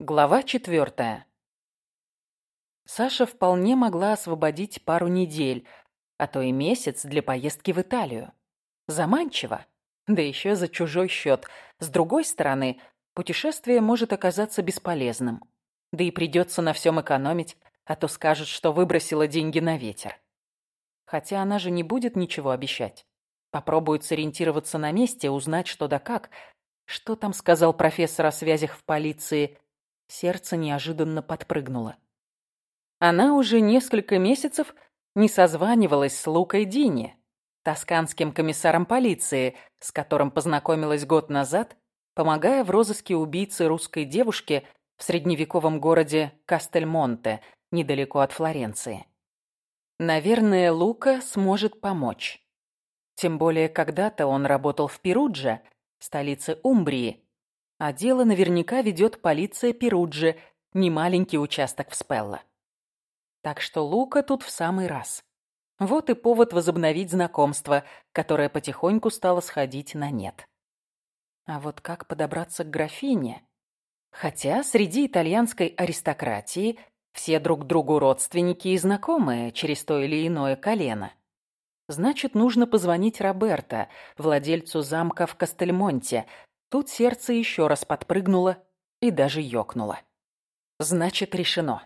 Глава четвертая. Саша вполне могла освободить пару недель, а то и месяц для поездки в Италию. Заманчиво. Да еще за чужой счет. С другой стороны, путешествие может оказаться бесполезным. Да и придется на всем экономить, а то скажет, что выбросила деньги на ветер. Хотя она же не будет ничего обещать. Попробует сориентироваться на месте, узнать что да как. Что там сказал профессор о связях в полиции – Сердце неожиданно подпрыгнуло. Она уже несколько месяцев не созванивалась с Лукой Дини, тосканским комиссаром полиции, с которым познакомилась год назад, помогая в розыске убийцы русской девушки в средневековом городе Кастельмонте, недалеко от Флоренции. Наверное, Лука сможет помочь. Тем более, когда-то он работал в Перудже, столице Умбрии, а дело наверняка ведет полиция Перуджи, немаленький участок в Спелло. Так что Лука тут в самый раз. Вот и повод возобновить знакомство, которое потихоньку стало сходить на нет. А вот как подобраться к графине? Хотя среди итальянской аристократии все друг другу родственники и знакомые через то или иное колено. Значит, нужно позвонить Роберто, владельцу замка в Кастельмонте, Тут сердце еще раз подпрыгнуло и даже ёкнуло. Значит, решено.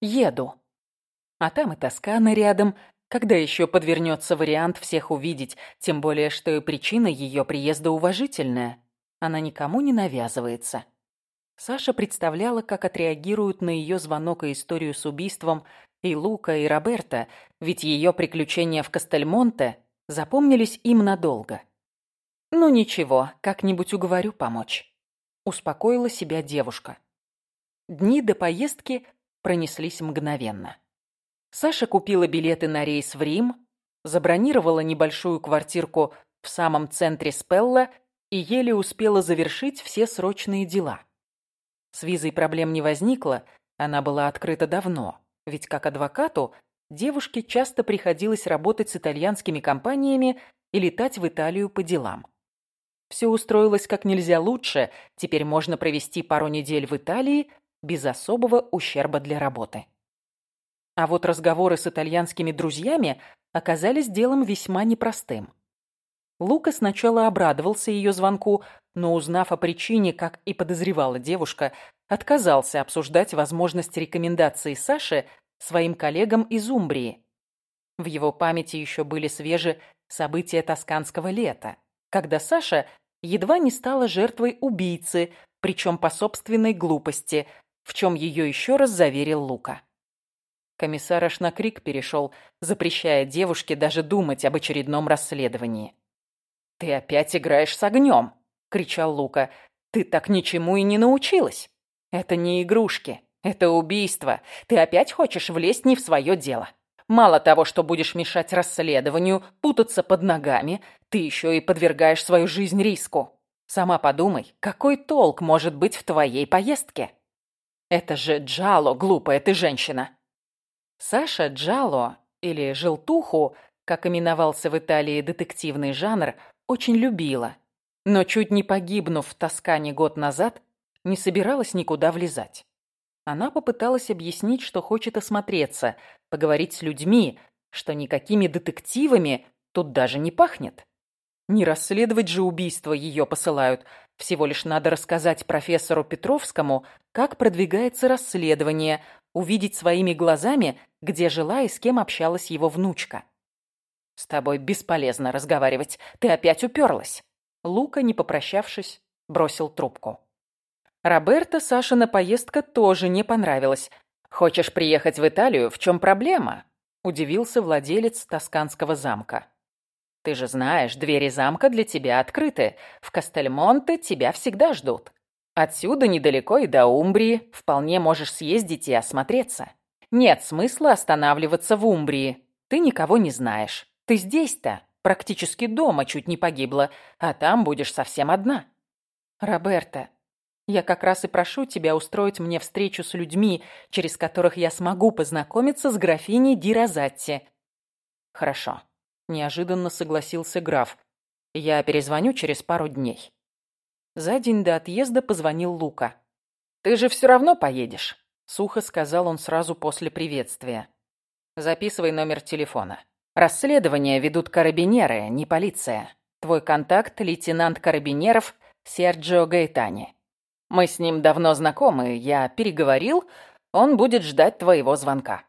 Еду. А там и Тоскана рядом. Когда еще подвернется вариант всех увидеть, тем более, что и причина ее приезда уважительная. Она никому не навязывается. Саша представляла, как отреагируют на ее звонок и историю с убийством и Лука, и Роберта, ведь ее приключения в Кастельмонте запомнились им надолго. «Ну ничего, как-нибудь уговорю помочь», — успокоила себя девушка. Дни до поездки пронеслись мгновенно. Саша купила билеты на рейс в Рим, забронировала небольшую квартирку в самом центре Спелла и еле успела завершить все срочные дела. С визой проблем не возникло, она была открыта давно, ведь как адвокату девушке часто приходилось работать с итальянскими компаниями и летать в Италию по делам. Все устроилось как нельзя лучше, теперь можно провести пару недель в Италии без особого ущерба для работы. А вот разговоры с итальянскими друзьями оказались делом весьма непростым. Лука сначала обрадовался ее звонку, но, узнав о причине, как и подозревала девушка, отказался обсуждать возможность рекомендации Саши своим коллегам из Умбрии. В его памяти еще были свежи события тосканского лета когда Саша едва не стала жертвой убийцы, причем по собственной глупости, в чем ее еще раз заверил Лука. Комиссар аж на крик перешел, запрещая девушке даже думать об очередном расследовании. «Ты опять играешь с огнем!» — кричал Лука. «Ты так ничему и не научилась! Это не игрушки, это убийство. Ты опять хочешь влезть не в свое дело!» Мало того, что будешь мешать расследованию, путаться под ногами, ты еще и подвергаешь свою жизнь риску. Сама подумай, какой толк может быть в твоей поездке? Это же Джало, глупая ты женщина. Саша Джало, или Желтуху, как именовался в Италии детективный жанр, очень любила. Но чуть не погибнув в Тоскане год назад, не собиралась никуда влезать. Она попыталась объяснить, что хочет осмотреться, поговорить с людьми, что никакими детективами тут даже не пахнет. Не расследовать же убийство ее посылают. Всего лишь надо рассказать профессору Петровскому, как продвигается расследование, увидеть своими глазами, где жила и с кем общалась его внучка. «С тобой бесполезно разговаривать. Ты опять уперлась». Лука, не попрощавшись, бросил трубку. Роберто Сашина поездка тоже не понравилась. «Хочешь приехать в Италию? В чем проблема?» – удивился владелец тосканского замка. «Ты же знаешь, двери замка для тебя открыты. В Кастельмонте тебя всегда ждут. Отсюда недалеко и до Умбрии. Вполне можешь съездить и осмотреться. Нет смысла останавливаться в Умбрии. Ты никого не знаешь. Ты здесь-то, практически дома чуть не погибла, а там будешь совсем одна». «Роберто, я как раз и прошу тебя устроить мне встречу с людьми, через которых я смогу познакомиться с графиней Ди Розатти». «Хорошо», — неожиданно согласился граф. «Я перезвоню через пару дней». За день до отъезда позвонил Лука. «Ты же все равно поедешь», — сухо сказал он сразу после приветствия. «Записывай номер телефона. Расследование ведут карабинеры, не полиция. Твой контакт — лейтенант карабинеров Серджо Гаэтани». Мы с ним давно знакомы, я переговорил, он будет ждать твоего звонка.